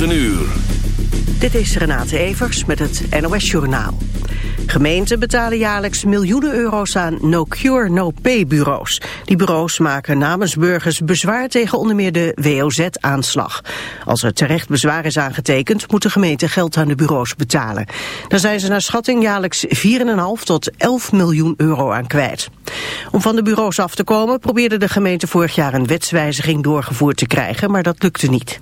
9 uur. Dit is Renate Evers met het NOS Journaal. Gemeenten betalen jaarlijks miljoenen euro's aan no-cure, no-pay bureaus. Die bureaus maken namens burgers bezwaar tegen onder meer de WOZ-aanslag. Als er terecht bezwaar is aangetekend, moet de gemeente geld aan de bureaus betalen. Daar zijn ze naar schatting jaarlijks 4,5 tot 11 miljoen euro aan kwijt. Om van de bureaus af te komen probeerde de gemeente vorig jaar een wetswijziging doorgevoerd te krijgen, maar dat lukte niet.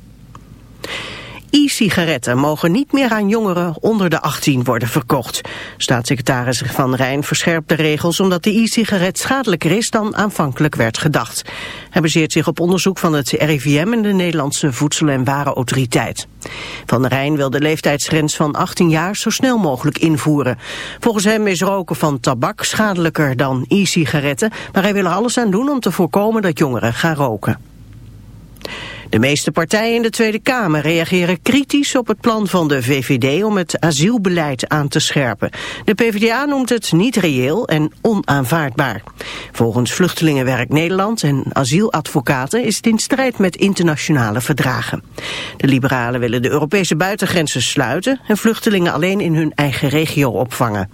E-sigaretten mogen niet meer aan jongeren onder de 18 worden verkocht. Staatssecretaris Van Rijn verscherpt de regels omdat de e-sigaret schadelijker is dan aanvankelijk werd gedacht. Hij baseert zich op onderzoek van het RIVM en de Nederlandse Voedsel- en Warenautoriteit. Van Rijn wil de leeftijdsgrens van 18 jaar zo snel mogelijk invoeren. Volgens hem is roken van tabak schadelijker dan e-sigaretten, maar hij wil er alles aan doen om te voorkomen dat jongeren gaan roken. De meeste partijen in de Tweede Kamer reageren kritisch op het plan van de VVD om het asielbeleid aan te scherpen. De PvdA noemt het niet reëel en onaanvaardbaar. Volgens Vluchtelingenwerk Nederland en asieladvocaten is het in strijd met internationale verdragen. De liberalen willen de Europese buitengrenzen sluiten en vluchtelingen alleen in hun eigen regio opvangen.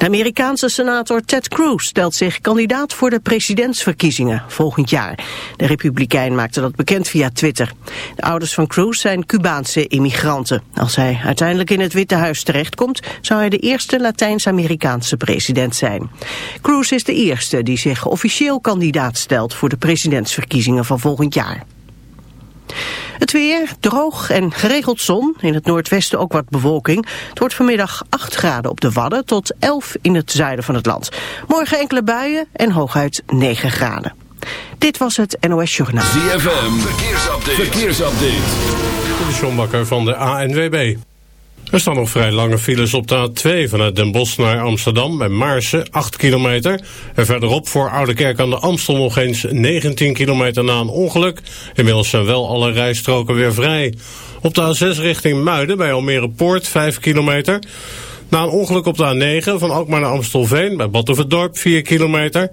De Amerikaanse senator Ted Cruz stelt zich kandidaat voor de presidentsverkiezingen volgend jaar. De republikein maakte dat bekend via Twitter. De ouders van Cruz zijn Cubaanse immigranten. Als hij uiteindelijk in het Witte Huis terechtkomt, zou hij de eerste Latijns-Amerikaanse president zijn. Cruz is de eerste die zich officieel kandidaat stelt voor de presidentsverkiezingen van volgend jaar. Het weer, droog en geregeld zon. In het noordwesten ook wat bewolking. Het wordt vanmiddag 8 graden op de Wadden tot 11 in het zuiden van het land. Morgen enkele buien en hooguit 9 graden. Dit was het NOS Journaal. ZFM, verkeersupdate. verkeersupdate. De Sjombakker van de ANWB. Er staan nog vrij lange files op de A2 vanuit Den Bosch naar Amsterdam bij Maarsen, 8 kilometer. En verderop voor Oude Kerk aan de Amstel nog eens 19 kilometer na een ongeluk. Inmiddels zijn wel alle rijstroken weer vrij. Op de A6 richting Muiden bij Almere Poort, 5 kilometer. Na een ongeluk op de A9 van Alkmaar naar Amstelveen bij Batuverdorp 4 kilometer.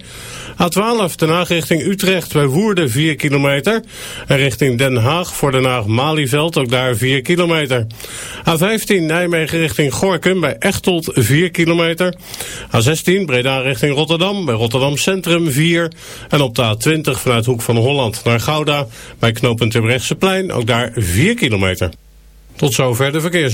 A12 Den Haag richting Utrecht bij Woerden 4 kilometer. En richting Den Haag voor Den Haag-Malieveld ook daar 4 kilometer. A15 Nijmegen richting Gorkum bij Echteld 4 kilometer. A16 Breda richting Rotterdam bij Rotterdam Centrum 4. En op de A20 vanuit Hoek van Holland naar Gouda bij knooppunt plein ook daar 4 kilometer. Tot zover de verkeers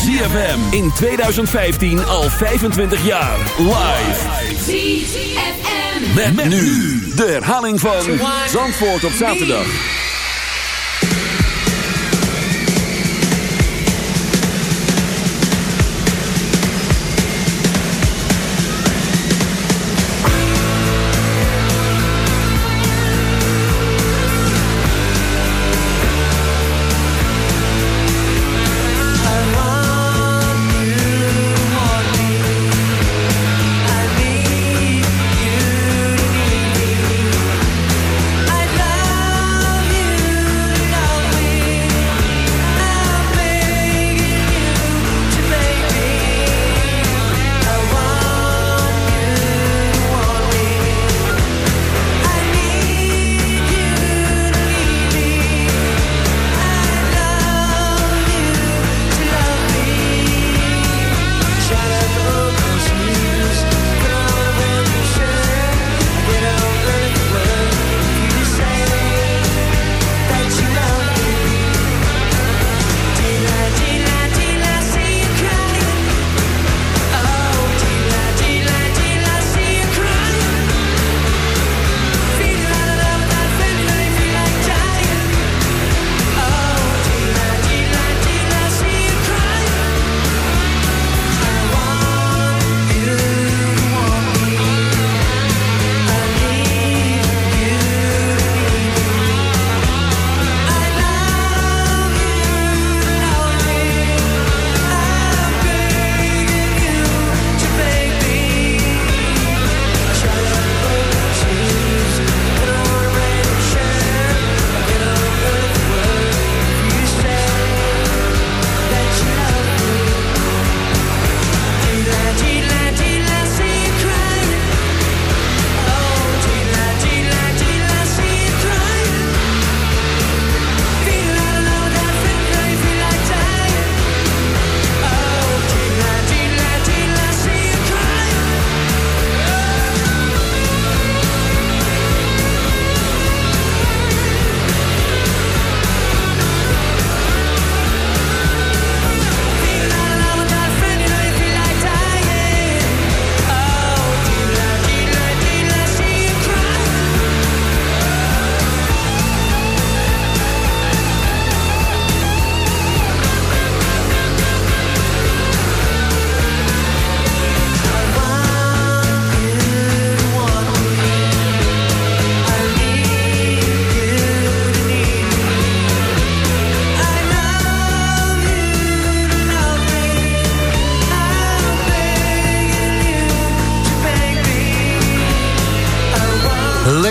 ZFM in 2015 al 25 jaar. Live. ZFM. Met, met nu de herhaling van Zandvoort op zaterdag.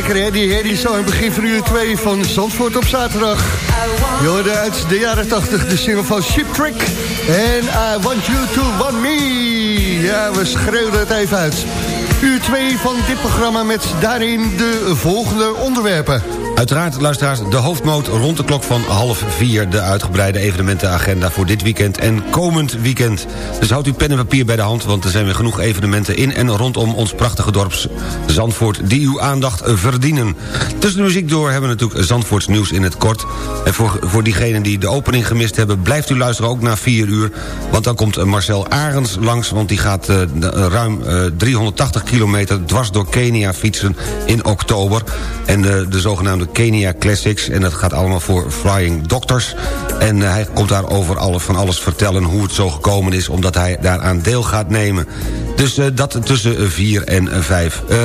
Lekker hè, die zo in begin van uur 2 van Zandvoort op zaterdag. Je uit de jaren 80 de single van Ship Trick. En I Want You To Want Me. Ja, we schreeuwden het even uit. Uur 2 van dit programma met daarin de volgende onderwerpen. Uiteraard, luisteraars, de hoofdmoot rond de klok van half vier... de uitgebreide evenementenagenda voor dit weekend en komend weekend. Dus houd uw pen en papier bij de hand... want er zijn weer genoeg evenementen in en rondom ons prachtige dorp Zandvoort... die uw aandacht verdienen. Tussen de muziek door hebben we natuurlijk Zandvoorts nieuws in het kort. En voor, voor diegenen die de opening gemist hebben... blijft u luisteren ook na vier uur... want dan komt Marcel Arends langs... want die gaat uh, ruim uh, 380 kilometer dwars door Kenia fietsen in oktober. En uh, de zogenaamde Kenia Classics. En dat gaat allemaal voor Flying Doctors. En uh, hij komt daarover alles, van alles vertellen hoe het zo gekomen is... omdat hij daaraan deel gaat nemen. Dus uh, dat tussen 4 en 5. Uh,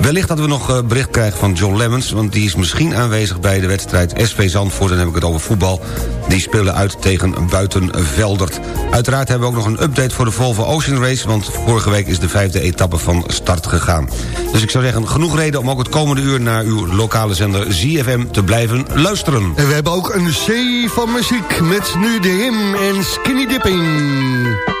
wellicht dat we nog bericht krijgen van John Lemmens... want die is misschien aanwezig bij de wedstrijd SV Zandvoort... dan heb ik het over voetbal. Die spelen uit tegen Buitenveldert. Uiteraard hebben we ook nog een update voor de Volvo Ocean Race... want vorige week is de vijfde etappe van start gegaan. Dus ik zou zeggen, genoeg reden om ook het komende uur... naar uw lokale zender ZFM te blijven luisteren. En we hebben ook een zee van muziek met nu de him en Skinny Dipping.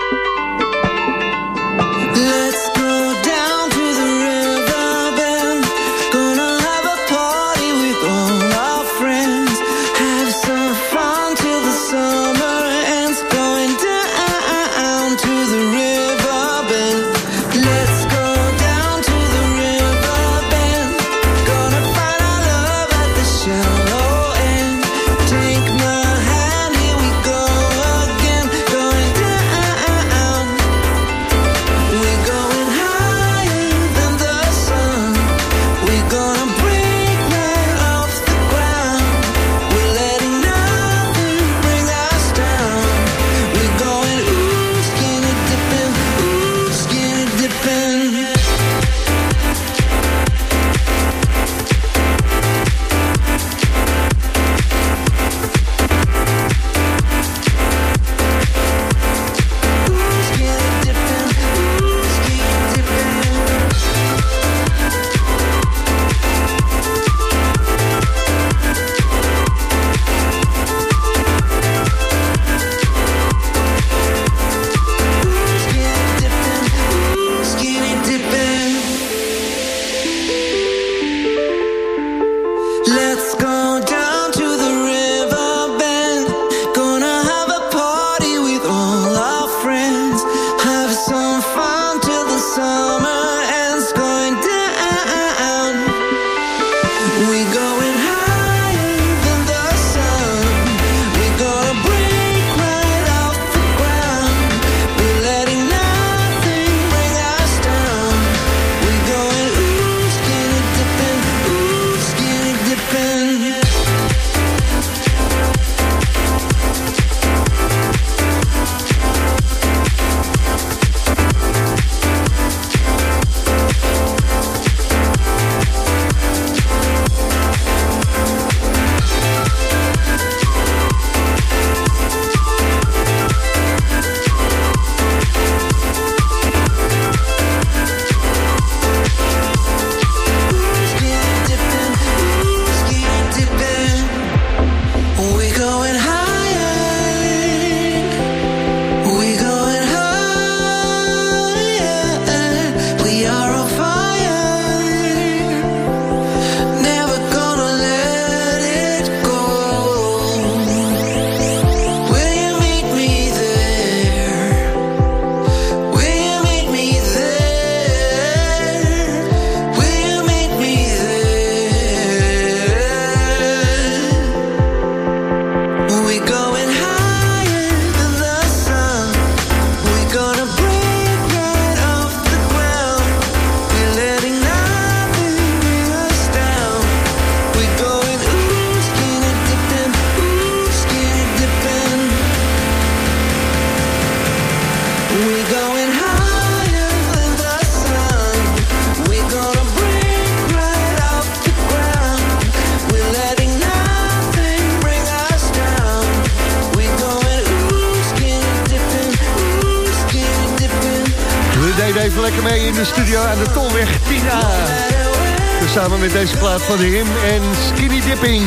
Van de Him en Skinny Dipping.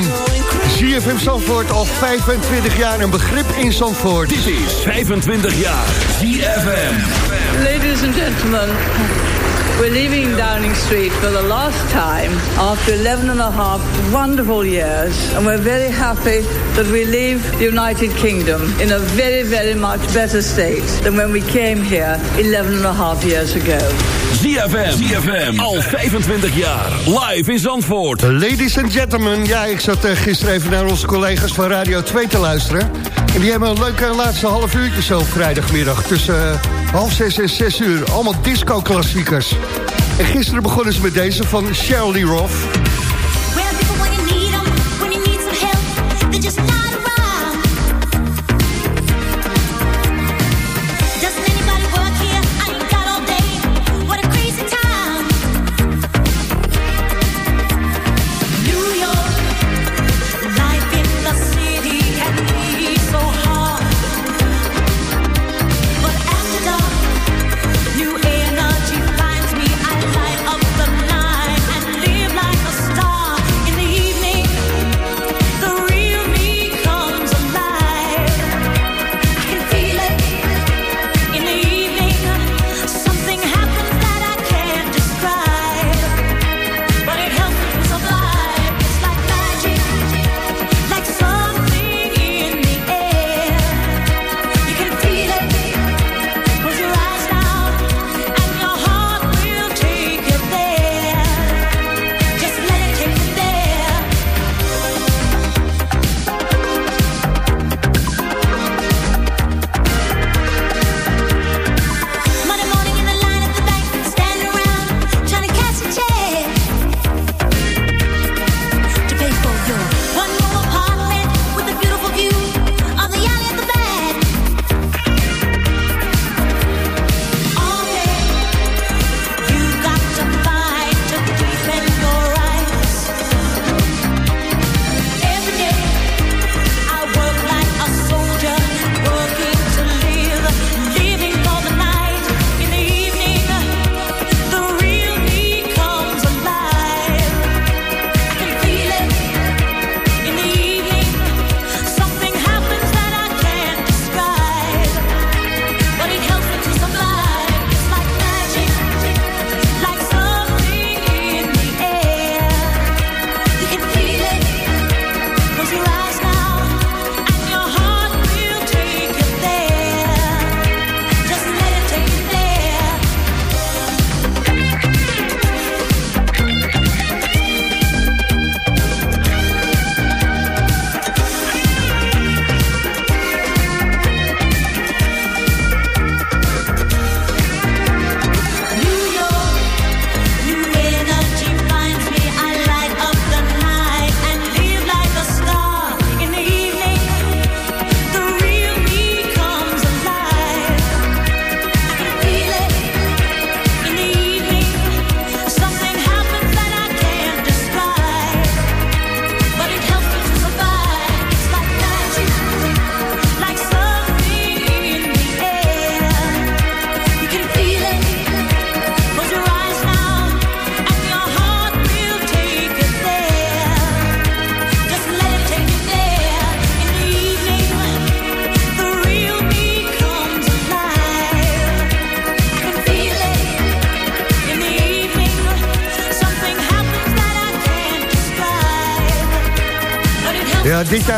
ZFM Zandvoort al 25 jaar een begrip in Zandvoort. Dit is 25 jaar ZFM. Ladies and gentlemen. We're leaving Downing Street for the last time after 11 and a half wonderful years. And we're very happy that we leave the United Kingdom in a very, very much better state than when we came here 11 and a half years ago. ZFM, ZFM, al 25 jaar, live in Zandvoort. Ladies and gentlemen, ja, ik zat uh, gisteren even naar onze collega's van Radio 2 te luisteren. En die hebben een leuke laatste half uurtje zo vrijdagmiddag. Tussen uh, half zes en zes uur. Allemaal disco-klassiekers. En gisteren begonnen ze met deze van Shirley Roth.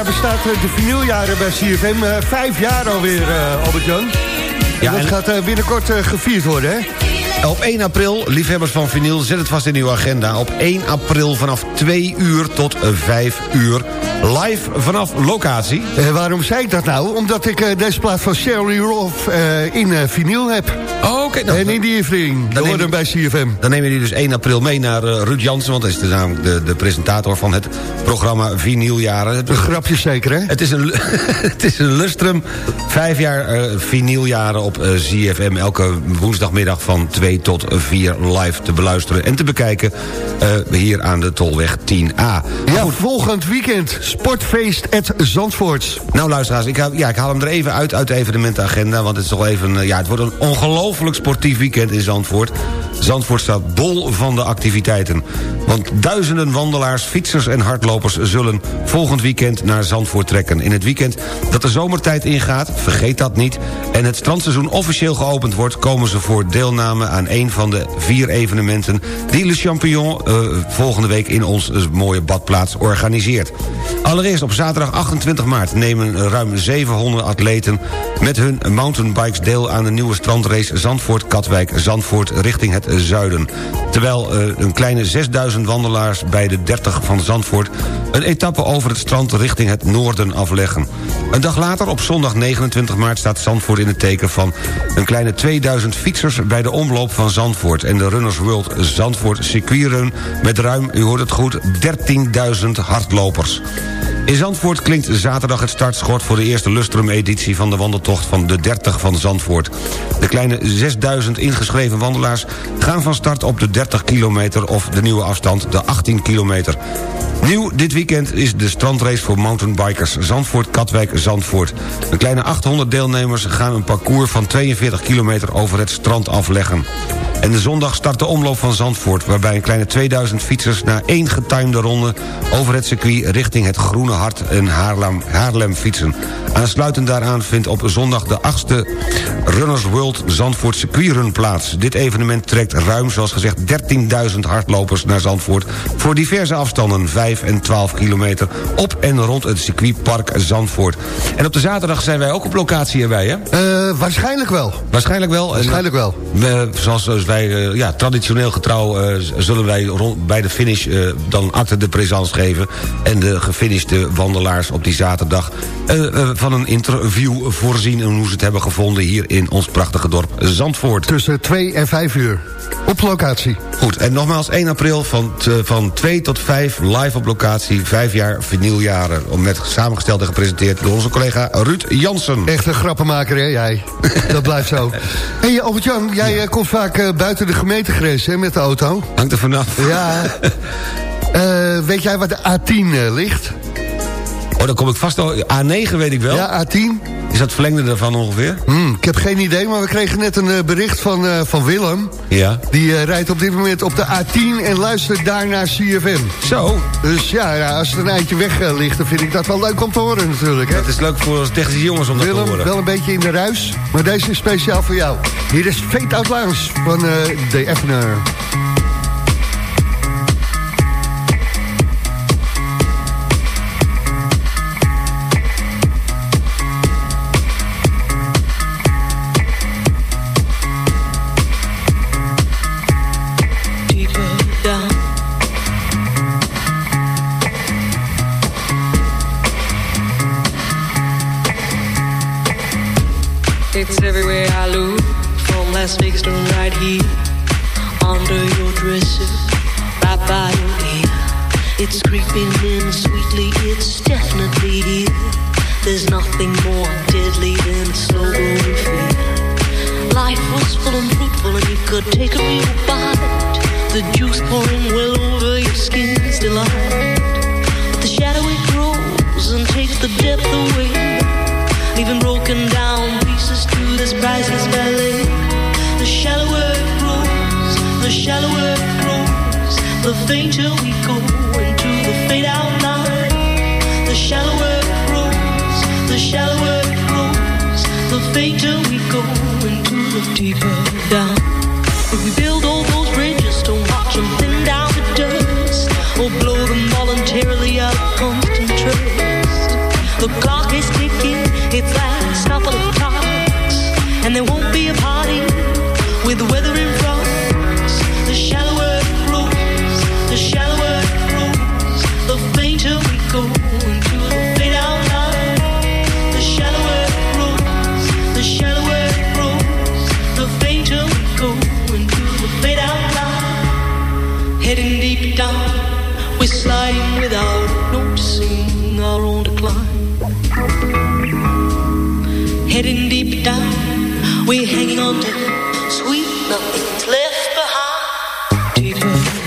Jaar bestaat de vinyljaren bij CFM. Uh, vijf jaar alweer, uh, Albert-Jan. Ja, dat gaat binnenkort gevierd worden, hè? Op 1 april, liefhebbers van vinyl, zet het vast in uw agenda. Op 1 april vanaf 2 uur tot 5 uur. Live vanaf locatie. Uh, waarom zei ik dat nou? Omdat ik uh, deze plaat van Sherry Roth uh, in vinyl heb. Oh, oké. Okay, en in die evening. Dan horen bij CFM. Dan nemen die dus 1 april mee naar Ruud Jansen. Want hij is de, namelijk de, de presentator van het programma Vinyljaren. Een grapje zeker, hè? Het is een, het is een lustrum. Vijf jaar vinyljaren op CFM. Elke woensdagmiddag van 2 tot 4 live te beluisteren en te bekijken. hier aan de Tolweg 10A. Ja, volgend weekend Sportfeest at Zandvoort. Nou luisteraars, ik, haal, ja, ik haal hem er even uit uit de evenementenagenda... want het is toch even, ja, het wordt een ongelooflijk sportief weekend in Zandvoort. Zandvoort staat bol van de activiteiten. Want duizenden wandelaars, fietsers en hardlopers... zullen volgend weekend naar Zandvoort trekken. In het weekend dat de zomertijd ingaat, vergeet dat niet... en het strandseizoen officieel geopend wordt... komen ze voor deelname aan een van de vier evenementen... die Le Champignon uh, volgende week in ons mooie badplaats organiseert. Allereerst op zaterdag 28 maart nemen ruim 700 atleten... met hun mountainbikes deel aan de nieuwe strandrace Zandvoort-Katwijk-Zandvoort richting het zuiden. Terwijl uh, een kleine 6000 wandelaars bij de 30 van Zandvoort... een etappe over het strand richting het noorden afleggen. Een dag later, op zondag 29 maart, staat Zandvoort in het teken van... een kleine 2000 fietsers bij de omloop van Zandvoort... en de Runners World Zandvoort Circuitrun met ruim, u hoort het goed, 13.000 hardlopers. In Zandvoort klinkt zaterdag het startschot voor de eerste Lustrum-editie van de wandeltocht van de 30 van Zandvoort. De kleine 6000 ingeschreven wandelaars gaan van start op de 30 kilometer of de nieuwe afstand de 18 kilometer. Nieuw dit weekend is de strandrace voor mountainbikers Zandvoort-Katwijk-Zandvoort. Een kleine 800 deelnemers gaan een parcours van 42 kilometer over het strand afleggen. En de zondag start de omloop van Zandvoort... waarbij een kleine 2000 fietsers na één getimede ronde... over het circuit richting het Groene Hart en Haarlem, Haarlem fietsen. Aansluitend daaraan vindt op zondag de 8e Runners World Zandvoort circuitrun plaats. Dit evenement trekt ruim, zoals gezegd, 13.000 hardlopers naar Zandvoort... voor diverse afstanden, 5 en 12 kilometer... op en rond het circuitpark Zandvoort. En op de zaterdag zijn wij ook op locatie erbij, hè? Uh, waarschijnlijk wel. Waarschijnlijk wel. Waarschijnlijk wel. We, zoals wij, uh, ja, traditioneel getrouw... Uh, zullen wij rond, bij de finish dan acte de présence geven... en de gefinishte wandelaars op die zaterdag... van een interview voorzien... en hoe ze het hebben gevonden hier in ons prachtige dorp Zandvoort. Tussen 2 en 5 uur. Op locatie. Goed, en nogmaals 1 april van, van 2 tot 5 live op locatie. 5 jaar vinyljaren. Met samengesteld en gepresenteerd door onze collega Ruud Jansen. Echt een grappenmaker, hè, jij? Dat blijft zo. Hé, hey, Albert-Jan, jij komt vaak buiten de gemeentegrens hè, met de auto. Hangt er vanaf. Ja. uh, weet jij waar de A10 uh, ligt? Oh, dan kom ik vast al. A9 weet ik wel. Ja, A10. Is dat verlengde daarvan ongeveer? Hmm, ik heb geen idee, maar we kregen net een uh, bericht van, uh, van Willem. Ja. Die uh, rijdt op dit moment op de A10 en luistert daar naar CFM. Zo. Dus ja, ja als het een eindje weg ligt, dan vind ik dat wel leuk om te horen natuurlijk. Hè? Dat is leuk voor onze technische jongens om Willem, dat te horen. wel een beetje in de ruis, maar deze is speciaal voor jou. Hier is Fate Out Lounge van de Effner. you.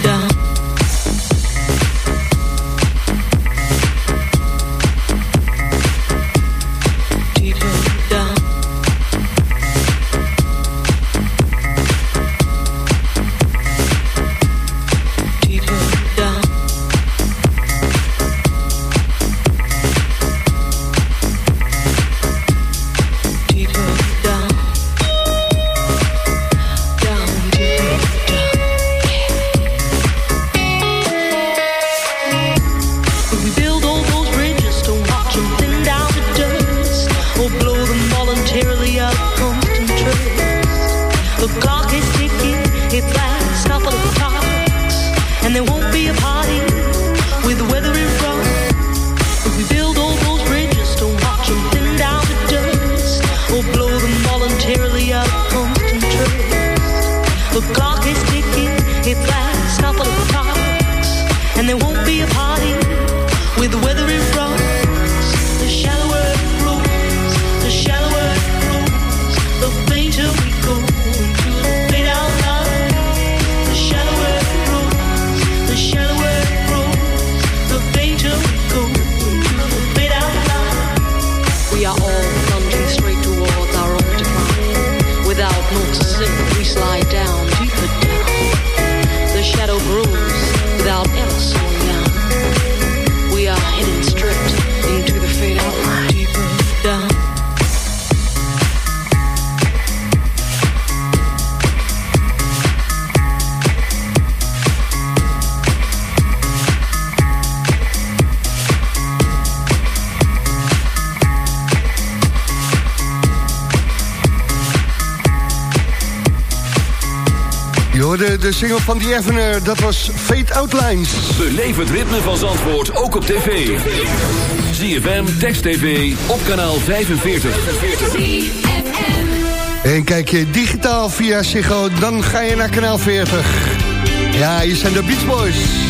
Hoorde de single van The Evener, dat was Fate Outlines. Beleef het ritme van Zandvoort, ook op tv. ZFM, Text TV, op kanaal 45. En kijk je digitaal via Ziggo, dan ga je naar kanaal 40. Ja, hier zijn de Beach Boys.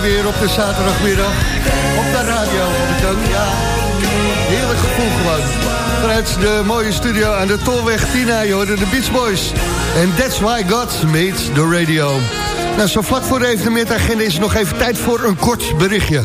Weer op de zaterdagmiddag op de radio. Ja, heerlijk gevoel gewoon. Vanuit de mooie studio aan de Tolweg Tina, je hoorde de Beach Boys. En that's why God made the radio. Nou, zo vlak voor de evenementagenda is nog even tijd voor een kort berichtje.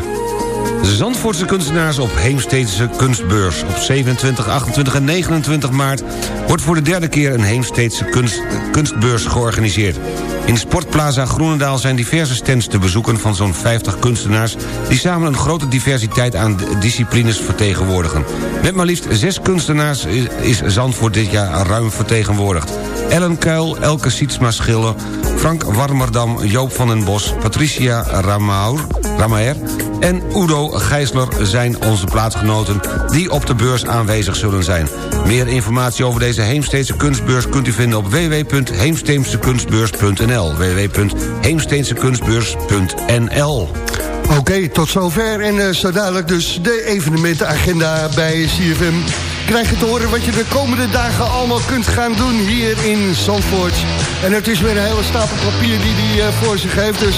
Zandvoortse kunstenaars op Heemstedse kunstbeurs. Op 27, 28 en 29 maart wordt voor de derde keer een Heemstedse kunst, kunstbeurs georganiseerd. In Sportplaza Groenendaal zijn diverse stands te bezoeken van zo'n 50 kunstenaars... die samen een grote diversiteit aan disciplines vertegenwoordigen. Met maar liefst zes kunstenaars is Zandvoort dit jaar ruim vertegenwoordigd. Ellen Kuil, Elke Sietsma Schiller, Frank Warmerdam, Joop van den Bos... Patricia Ramaur, Ramaer en Udo Gijsler zijn onze plaatsgenoten... die op de beurs aanwezig zullen zijn. Meer informatie over deze Heemsteense kunstbeurs... kunt u vinden op www.heemsteensekunstbeurs.nl www.heemsteensekunstbeurs.nl Oké, tot zover. En uh, zo dadelijk dus de evenementenagenda bij CFM. Krijg je te horen wat je de komende dagen allemaal kunt gaan doen hier in Zandvoort. En het is weer een hele stapel papier die hij uh, voor zich heeft, dus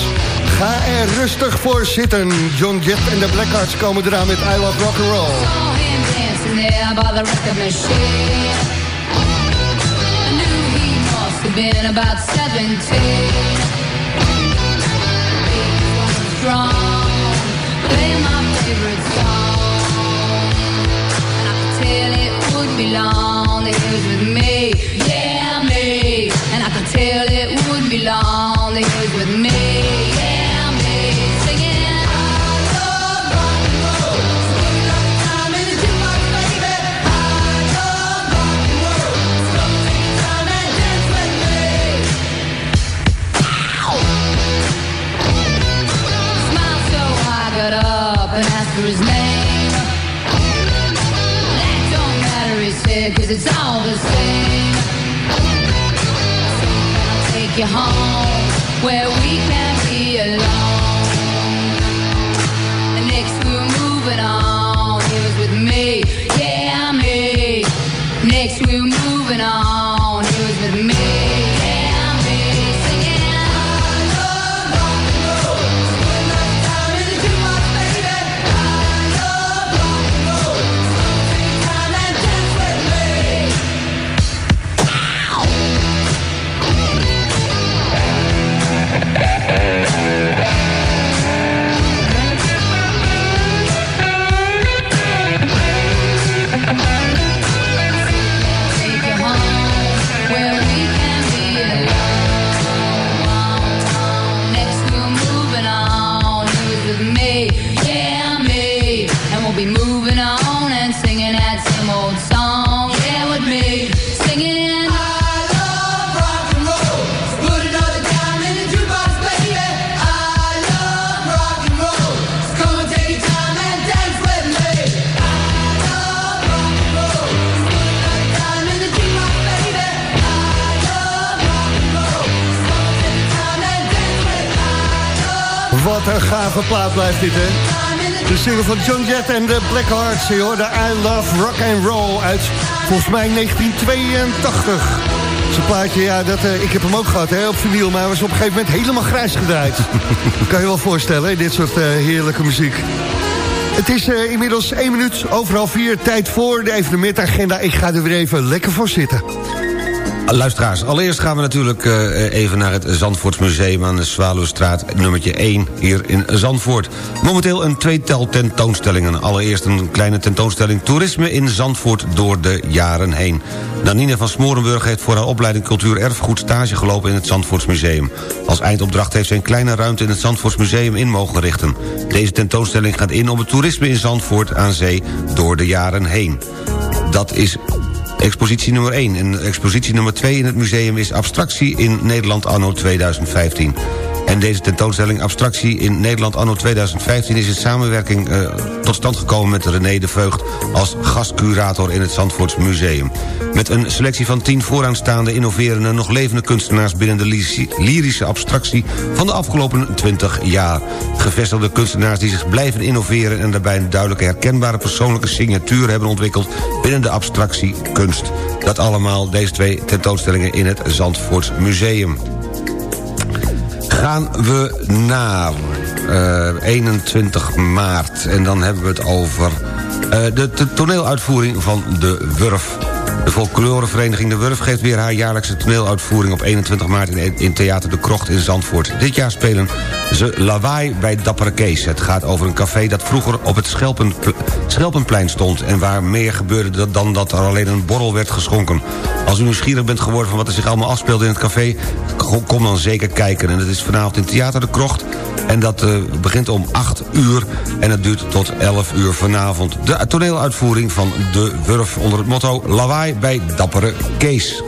ga er rustig voor zitten. John Jett en de Blackhearts komen eraan met I Love Rock and Roll. been about 17 strong. My favorite. Tell it would be long. That was with me, yeah, me. And I could tell it would be long. Take you home where we can be alone. Next we're moving on. He was with me, yeah, me. Next we're moving on. He was with me, gave plaat blijft dit, hè? De single van John Jett en de Blackhearts. Je hoorde I Love Rock and Roll uit volgens mij 1982. Zo'n plaatje, ja, dat, eh, ik heb hem ook gehad hè, op vinyl... maar hij was op een gegeven moment helemaal grijs gedraaid. kan je wel voorstellen, hè, dit soort eh, heerlijke muziek. Het is eh, inmiddels 1 minuut, overal 4, tijd voor de evenementagenda. Ik ga er weer even lekker voor zitten. Luisteraars, allereerst gaan we natuurlijk eh, even naar het Zandvoortsmuseum aan de Zwaluwstraat nummertje 1 hier in Zandvoort. Momenteel een tweetal tentoonstellingen. Allereerst een kleine tentoonstelling Toerisme in Zandvoort door de jaren heen. Danine van Smorenburg heeft voor haar opleiding Cultuur Erfgoed stage gelopen in het Zandvoortsmuseum. Als eindopdracht heeft ze een kleine ruimte in het Zandvoortsmuseum in mogen richten. Deze tentoonstelling gaat in op het toerisme in Zandvoort aan zee door de jaren heen. Dat is Expositie nummer 1. En expositie nummer 2 in het museum is Abstractie in Nederland anno 2015. En deze tentoonstelling Abstractie in Nederland anno 2015... is in samenwerking eh, tot stand gekomen met René de Veugd... als gastcurator in het Zandvoorts Museum. Met een selectie van tien vooraanstaande innoverende... nog levende kunstenaars binnen de lyri- lyrische abstractie... van de afgelopen 20 jaar. Gevestigde kunstenaars die zich blijven innoveren... en daarbij een duidelijke herkenbare persoonlijke signatuur hebben ontwikkeld... binnen de abstractiekunst. Dat allemaal deze twee tentoonstellingen in het Zandvoorts Museum gaan we naar eh, 21 maart. En dan hebben we het over eh, de, de toneeluitvoering van De Wurf. De folklorevereniging De Wurf geeft weer haar jaarlijkse toneeluitvoering... op 21 maart in, in Theater De Krocht in Zandvoort. Dit jaar spelen ze Lawaai bij Dappere Kees. Het gaat over een café dat vroeger op het Schelpenpl Schelpenplein stond... en waar meer gebeurde dan dat er alleen een borrel werd geschonken. Als u nieuwsgierig bent geworden van wat er zich allemaal afspeelde in het café... kom dan zeker kijken. En dat is vanavond in Theater De Krocht. En dat uh, begint om 8 uur en het duurt tot 11 uur vanavond. De toneeluitvoering van De Wurf onder het motto... Lawaai bij Dappere Kees.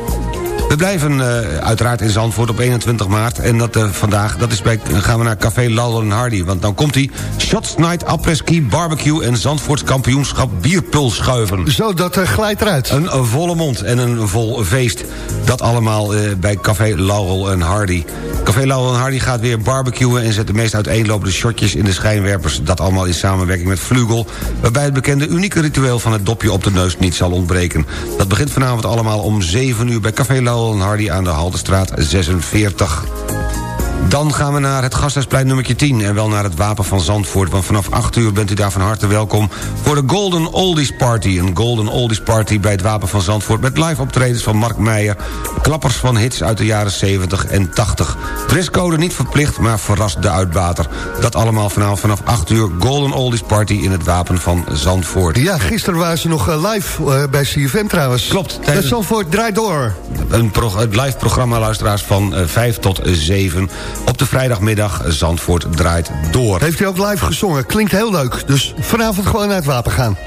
We blijven uh, uiteraard in Zandvoort op 21 maart. En dat uh, vandaag dat is bij, gaan we naar Café Laurel en Hardy. Want dan komt hij Shots Night, Après-ski, Barbecue... en Zandvoorts kampioenschap bierpul schuiven. Zo, dat uh, glijdt eruit. Een, een, volle mond en een vol feest. Dat allemaal bij Café Laurel en Hardy. Café Laurel en Hardy gaat weer barbecuen... en zet de meest uiteenlopende shotjes in de schijnwerpers. Dat allemaal in samenwerking met Vlugel... waarbij het bekende unieke ritueel van het dopje op de neus niet zal ontbreken. Dat begint vanavond allemaal om 7 uur bij Café Laurel en Hardy aan de Haltestraat 46. Dan gaan we naar het Gasthuisplein nummertje 10... en wel naar het Wapen van Zandvoort... want vanaf 8 uur bent u daar van harte welkom... voor de Golden Oldies Party. Een Golden Oldies Party bij het Wapen van Zandvoort... met live optredens van Mark Meijer... klappers van hits uit de jaren 70 en 80. Dresscode niet verplicht, maar verrast de uitbater. Dat allemaal vanavond vanaf 8 uur... Golden Oldies Party in het Wapen van Zandvoort. Ja, gisteren waren ze nog uh, live uh, bij CFM trouwens. Klopt. Dat Zandvoort draait door. Een pro het live programma, luisteraars, van uh, 5 tot 7 op de vrijdagmiddag Zandvoort draait door. Heeft hij ook live gezongen. Klinkt heel leuk. Dus vanavond gewoon naar het wapen gaan.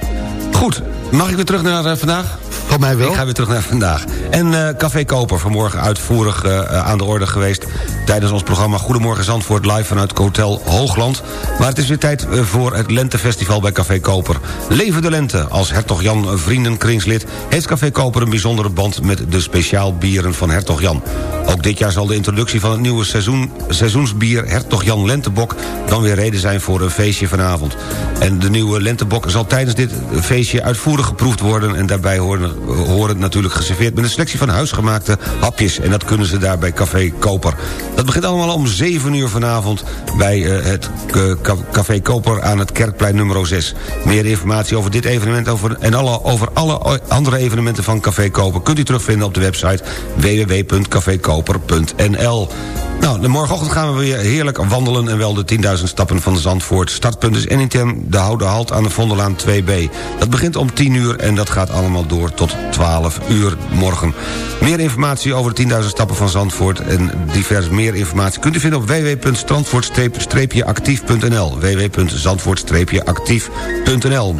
Goed. Mag ik weer terug naar uh, vandaag? Van mij wel. Ik ga weer terug naar vandaag. En uh, Café Koper, vanmorgen uitvoerig uh, aan de orde geweest... tijdens ons programma Goedemorgen Zandvoort live vanuit Hotel Hoogland. Maar het is weer tijd voor het Lentefestival bij Café Koper. Leven de lente. Als Hertog Jan vriendenkringslid... heeft Café Koper een bijzondere band met de speciaal bieren van Hertog Jan. Ook dit jaar zal de introductie van het nieuwe seizoen, seizoensbier... Hertog Jan Lentebok dan weer reden zijn voor een feestje vanavond. En de nieuwe Lentebok zal tijdens dit feestje uitvoerig geproefd worden... en daarbij horen, horen natuurlijk geserveerd met een selectie van huisgemaakte hapjes. En dat kunnen ze daar bij Café Koper. Dat begint allemaal om 7 uur vanavond bij uh, het uh, Café Koper aan het Kerkplein nummer 6. Meer informatie over dit evenement over, en alle, over alle andere evenementen van Café Koper... kunt u terugvinden op de website www.cafekoper.nl. Nou, de morgenochtend gaan we weer heerlijk wandelen... en wel de 10.000 stappen van Zandvoort. Startpunt is Anytime de Houden Halt aan de Vondelaan 2B. Dat begint om 10 uur en dat gaat allemaal door tot 12 uur morgen. Meer informatie over de 10.000 stappen van Zandvoort... en divers meer informatie kunt u vinden op www.strandvoort-actief.nl www.zandvoort-actief.nl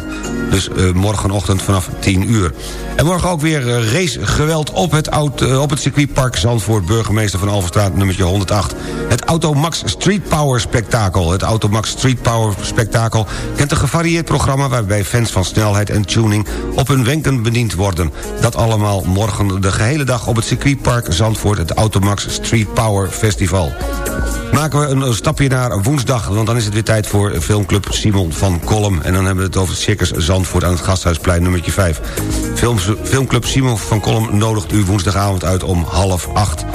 Dus uh, morgenochtend vanaf 10 uur. En morgen ook weer uh, racegeweld op het, oud, uh, op het circuitpark Zandvoort... burgemeester van Alverstraat, nummertje 108. Het Automax Street Power Spektakel. Het Automax Street Power Spektakel kent een gevarieerd programma... waarbij fans van snelheid en tuning op hun wenken bediend worden. Dat allemaal morgen de gehele dag op het circuitpark Zandvoort... het Automax Street Power Festival. Maken we een stapje naar woensdag, want dan is het weer tijd voor filmclub Simon van Kolm. En dan hebben we het over Circus Zandvoort aan het Gasthuisplein nummertje 5. Film, filmclub Simon van Kolm nodigt u woensdagavond uit om half acht.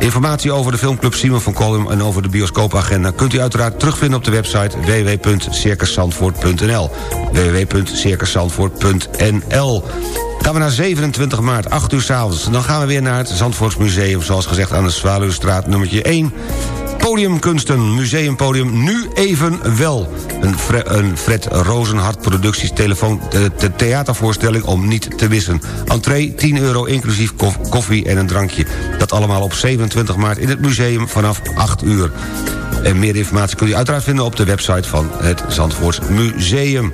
Informatie over de filmclub Simon van Kolm en over de bioscoopagenda... kunt u uiteraard terugvinden op de website www.circuszandvoort.nl www.circuszandvoort.nl Gaan we naar 27 maart, 8 uur s'avonds. Dan gaan we weer naar het Zandvoortsmuseum, zoals gezegd aan de Zwaluwstraat nummertje 1. Podiumkunsten, museumpodium, nu even wel. Een, een Fred Rozenhart producties telefoon, de, de theatervoorstelling om niet te missen. Entree 10 euro inclusief koffie en een drankje. Dat allemaal op 27 maart in het museum vanaf 8 uur. En meer informatie kunt u uiteraard vinden op de website van het Zandvoorts Museum.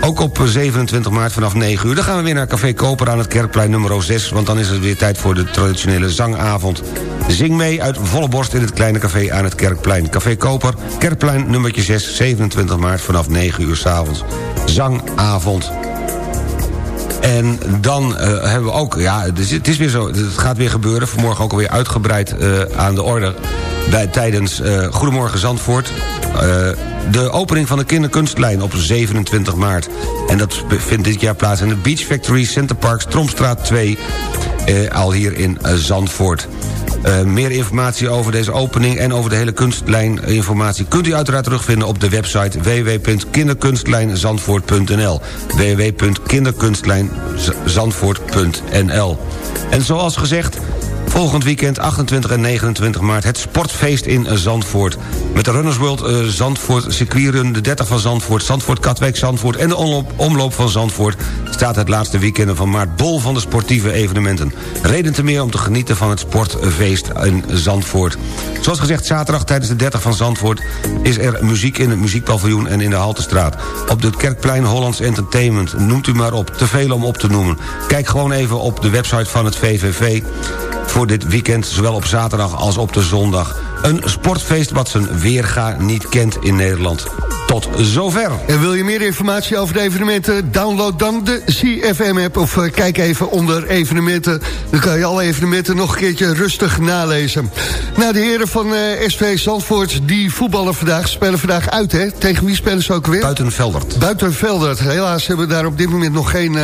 Ook op 27 maart vanaf 9 uur. Dan gaan we weer naar Café Koper aan het Kerkplein nummer 6... want dan is het weer tijd voor de traditionele zangavond. Zing mee uit volle borst in het kleine café aan het Kerkplein. Café Koper, Kerkplein nummertje 6, 27 maart vanaf 9 uur s'avonds. Zangavond. En dan uh, hebben we ook, ja, het is, weer zo, het gaat weer gebeuren. Vanmorgen ook alweer uitgebreid uh, aan de orde bij, tijdens uh, Goedemorgen Zandvoort. De opening van de kinderkunstlijn op 27 maart. En dat vindt dit jaar plaats in de Beach Factory Center Parks Tromstraat 2... al hier in Zandvoort. Uh, meer informatie over deze opening en over de hele kunstlijn informatie... kunt u uiteraard terugvinden op de website www.kinderkunstlijnzandvoort.nl www.kinderkunstlijnzandvoort.nl En zoals gezegd, Volgend weekend 28 en 29 maart het sportfeest in Zandvoort. Met de Runners World uh, Zandvoort circuitrun, de 30 van Zandvoort... Zandvoort, Katwijk, Zandvoort en de omloop, omloop van Zandvoort... staat het laatste weekend van maart bol van de sportieve evenementen. Reden te meer om te genieten van het sportfeest in Zandvoort. Zoals gezegd, zaterdag tijdens de 30 van Zandvoort... is er muziek in het muziekpaviljoen en in de Haltestraat. Op het Kerkplein Hollands Entertainment, noemt u maar op. Te veel om op te noemen. Kijk gewoon even op de website van het VVV voor dit weekend, zowel op zaterdag als op de zondag. Een sportfeest wat zijn weerga niet kent in Nederland. Tot zover. En wil je meer informatie over de evenementen? Download dan de CFM-app of uh, kijk even onder evenementen. Dan kan je alle evenementen nog een keertje rustig nalezen. Nou, de heren van uh, SV Zandvoort, die voetballen vandaag, spelen vandaag uit, hè? Tegen wie spelen ze ook weer? Buitenveldert. Buitenveldert. Helaas hebben we daar op dit moment nog geen, uh,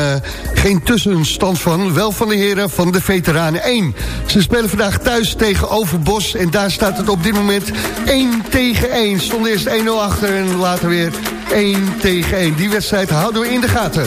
geen tussenstand van. Wel van de heren van de Veteranen 1. Ze spelen vandaag thuis tegen Overbos en daar staat het op dit moment 1 tegen 1. Stond eerst 1-0 achter en later weer 1 tegen 1. Die wedstrijd houden we in de gaten.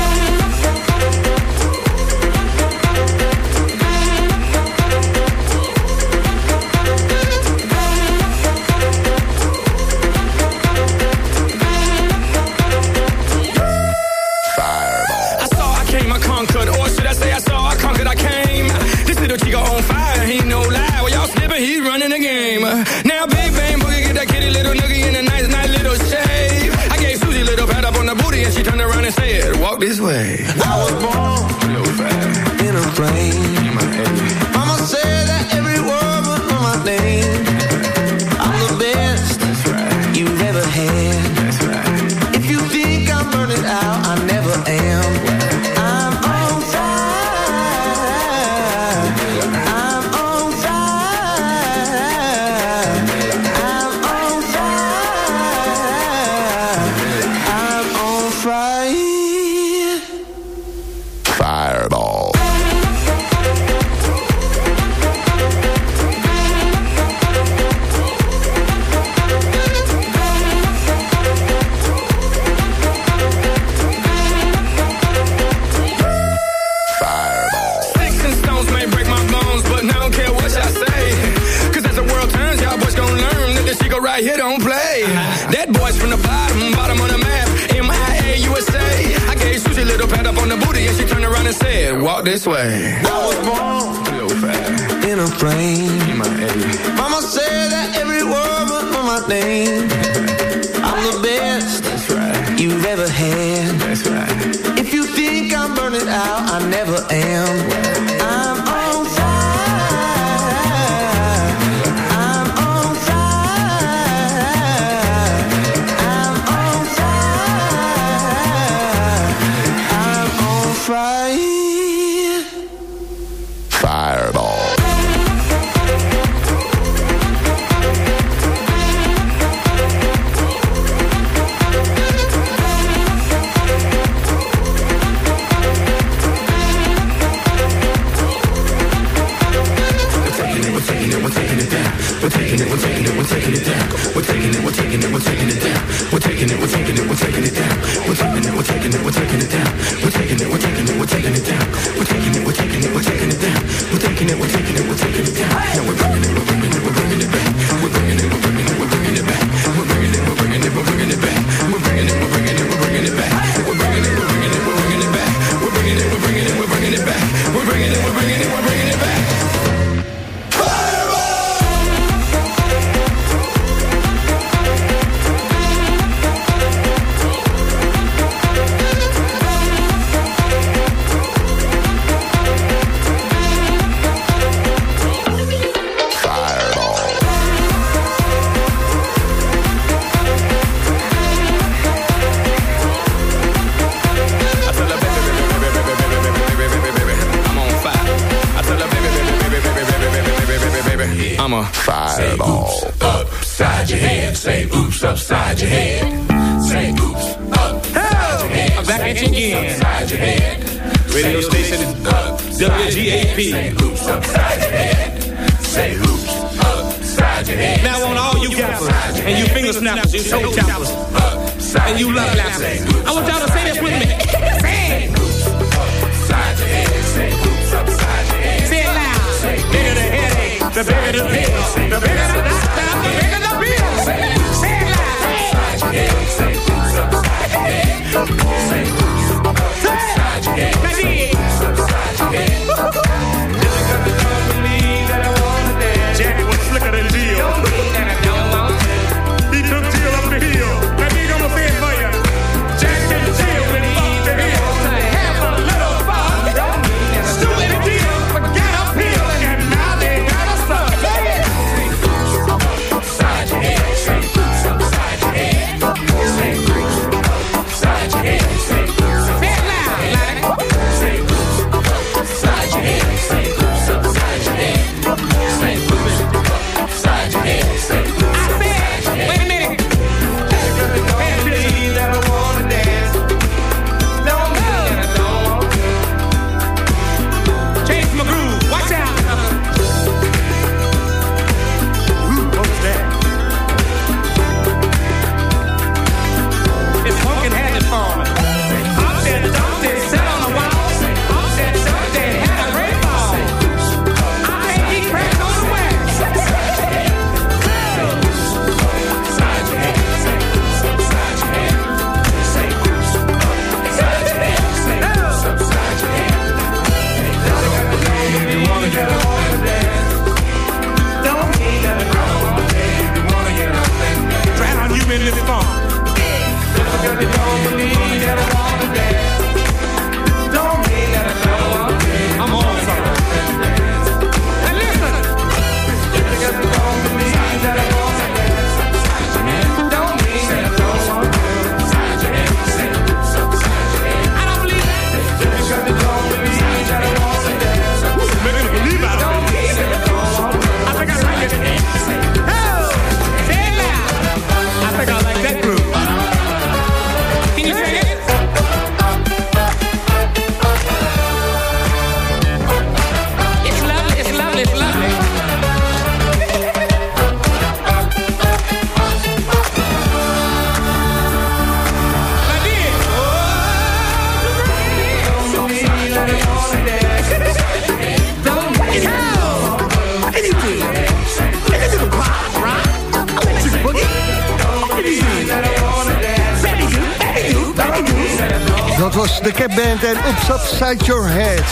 Upside Your Head.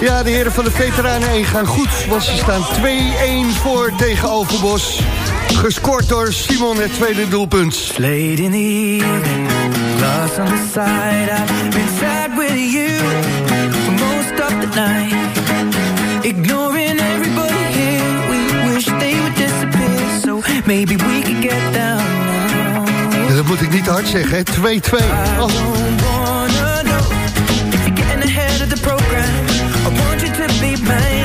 Ja, de heren van de Veteranen 1 gaan goed, want ze staan 2-1 voor tegen Overbos. Gescoord door Simon het tweede doelpunt. Late in the evening, lost on the side, I've been sad with you for most of the night. Ignoring everybody here, we wish they would disappear, so maybe we could get down. Ja, dat moet ik niet te hard zeggen, hè? 2-2. I want you to be my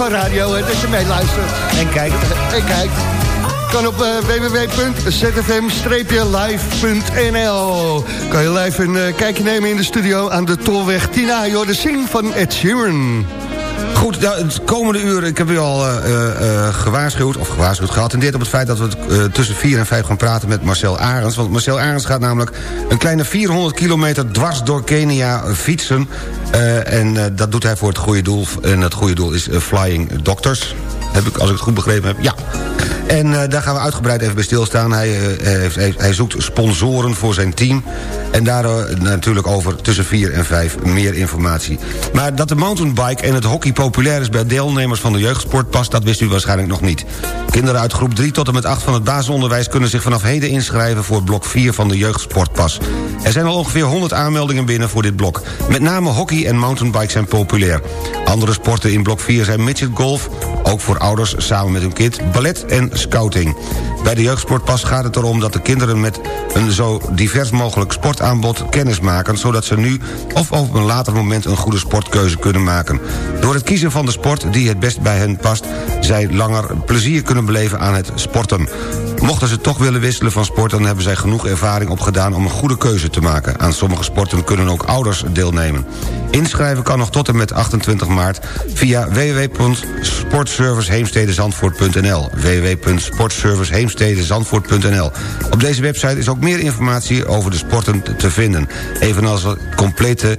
van radio, hè, dat je meeluistert. En kijk. En kijk. Kan op eh, www.zfm-live.nl Kan je live een eh, kijkje nemen in de studio aan de Tolweg Tina. Joh, de zing van Ed Sheeran. Goed, ja, het komende uur, ik heb u al eh, eh, eh, gewaarschuwd, of gewaarschuwd, geattendeerd op het feit dat we tussen 4 en 5 gaan praten met Marcel Arends. Want Marcel Arends gaat namelijk een kleine 400 kilometer dwars door Kenia fietsen. En dat doet hij voor het goede doel. En het goede doel is Flying Doctors. Heb ik, als ik het goed begrepen heb, ja. En eh, daar gaan we uitgebreid even bij stilstaan. Hij, eh, hij, hij zoekt sponsoren voor zijn team. En daar eh, natuurlijk over tussen 4 en 5 meer informatie. Maar dat de mountainbike en het hockey populair is... bij deelnemers van de jeugdsportpas, dat wist u waarschijnlijk nog niet. Kinderen uit groep 3 tot en met 8 van het basisonderwijs... kunnen zich vanaf heden inschrijven voor blok 4 van de jeugdsportpas. Er zijn al ongeveer 100 aanmeldingen binnen voor dit blok. Met name hockey en mountainbike zijn populair. Andere sporten in blok 4 zijn midget golf, Ook voor ouders samen met hun kind, ballet en scouting. Bij de Jeugdsportpas gaat het erom dat de kinderen met een zo divers mogelijk sportaanbod kennis maken... zodat ze nu of op een later moment een goede sportkeuze kunnen maken. Door het kiezen van de sport die het best bij hen past... zij langer plezier kunnen beleven aan het sporten. Mochten ze toch willen wisselen van sport... dan hebben zij genoeg ervaring opgedaan om een goede keuze te maken. Aan sommige sporten kunnen ook ouders deelnemen. Inschrijven kan nog tot en met 28 maart via www.sportserviceheemstedenzandvoort.nl www.sportserviceheemstedenzandvoort.nl Op deze website is ook meer informatie over de sporten te vinden. Evenals het complete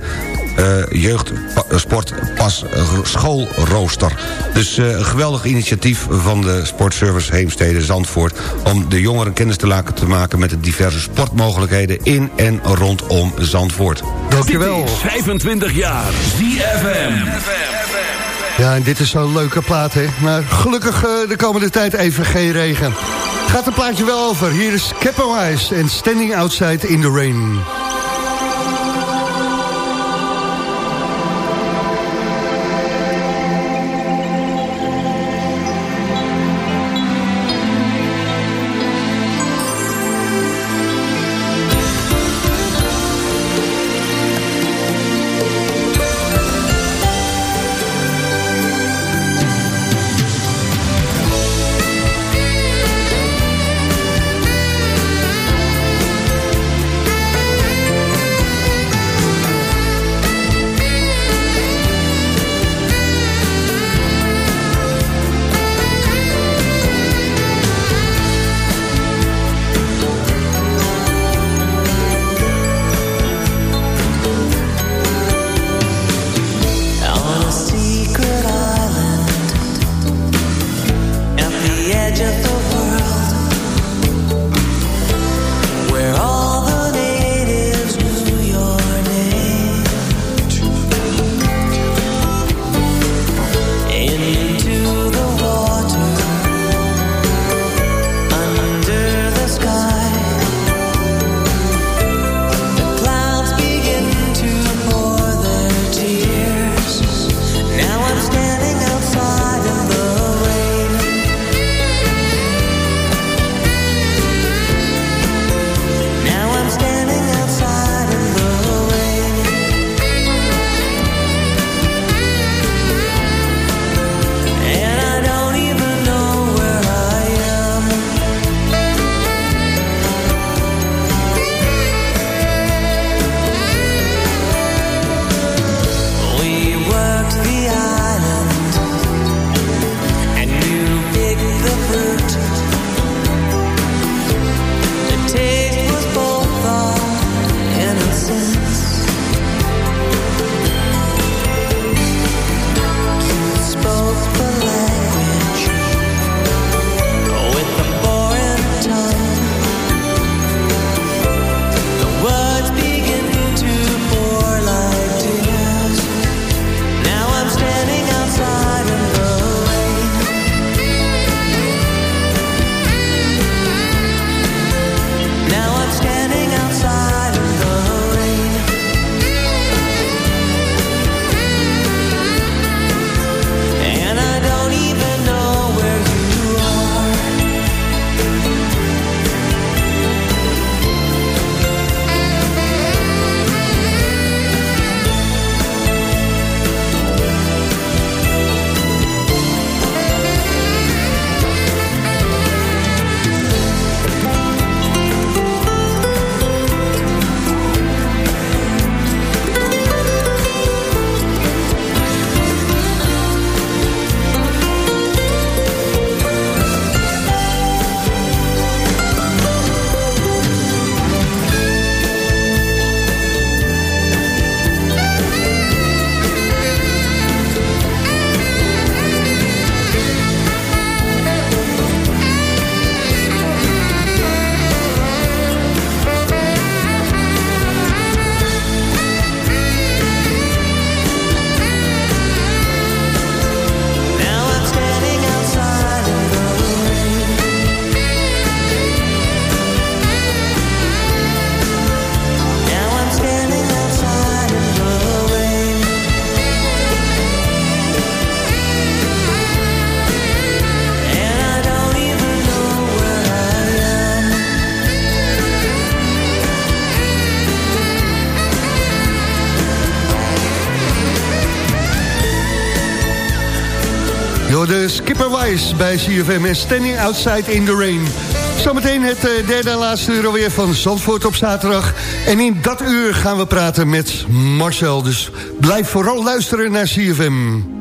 uh, jeugdsportpas schoolrooster. Dus uh, een geweldig initiatief van de Sportservice Heemstede Zandvoort... om de jongeren kennis te laten te maken met de diverse sportmogelijkheden... in en rondom Zandvoort. Dankjewel. 25 jaar. ZFM. Ja, en dit is zo'n leuke plaat, hè. Maar gelukkig uh, de komende tijd even geen regen. Gaat een plaatje wel over. Hier is Capwise en Standing Outside in the Rain. is bij CFM en Standing Outside in the Rain. Zometeen het eh, derde en laatste uur alweer van Zandvoort op zaterdag. En in dat uur gaan we praten met Marcel. Dus blijf vooral luisteren naar CFM.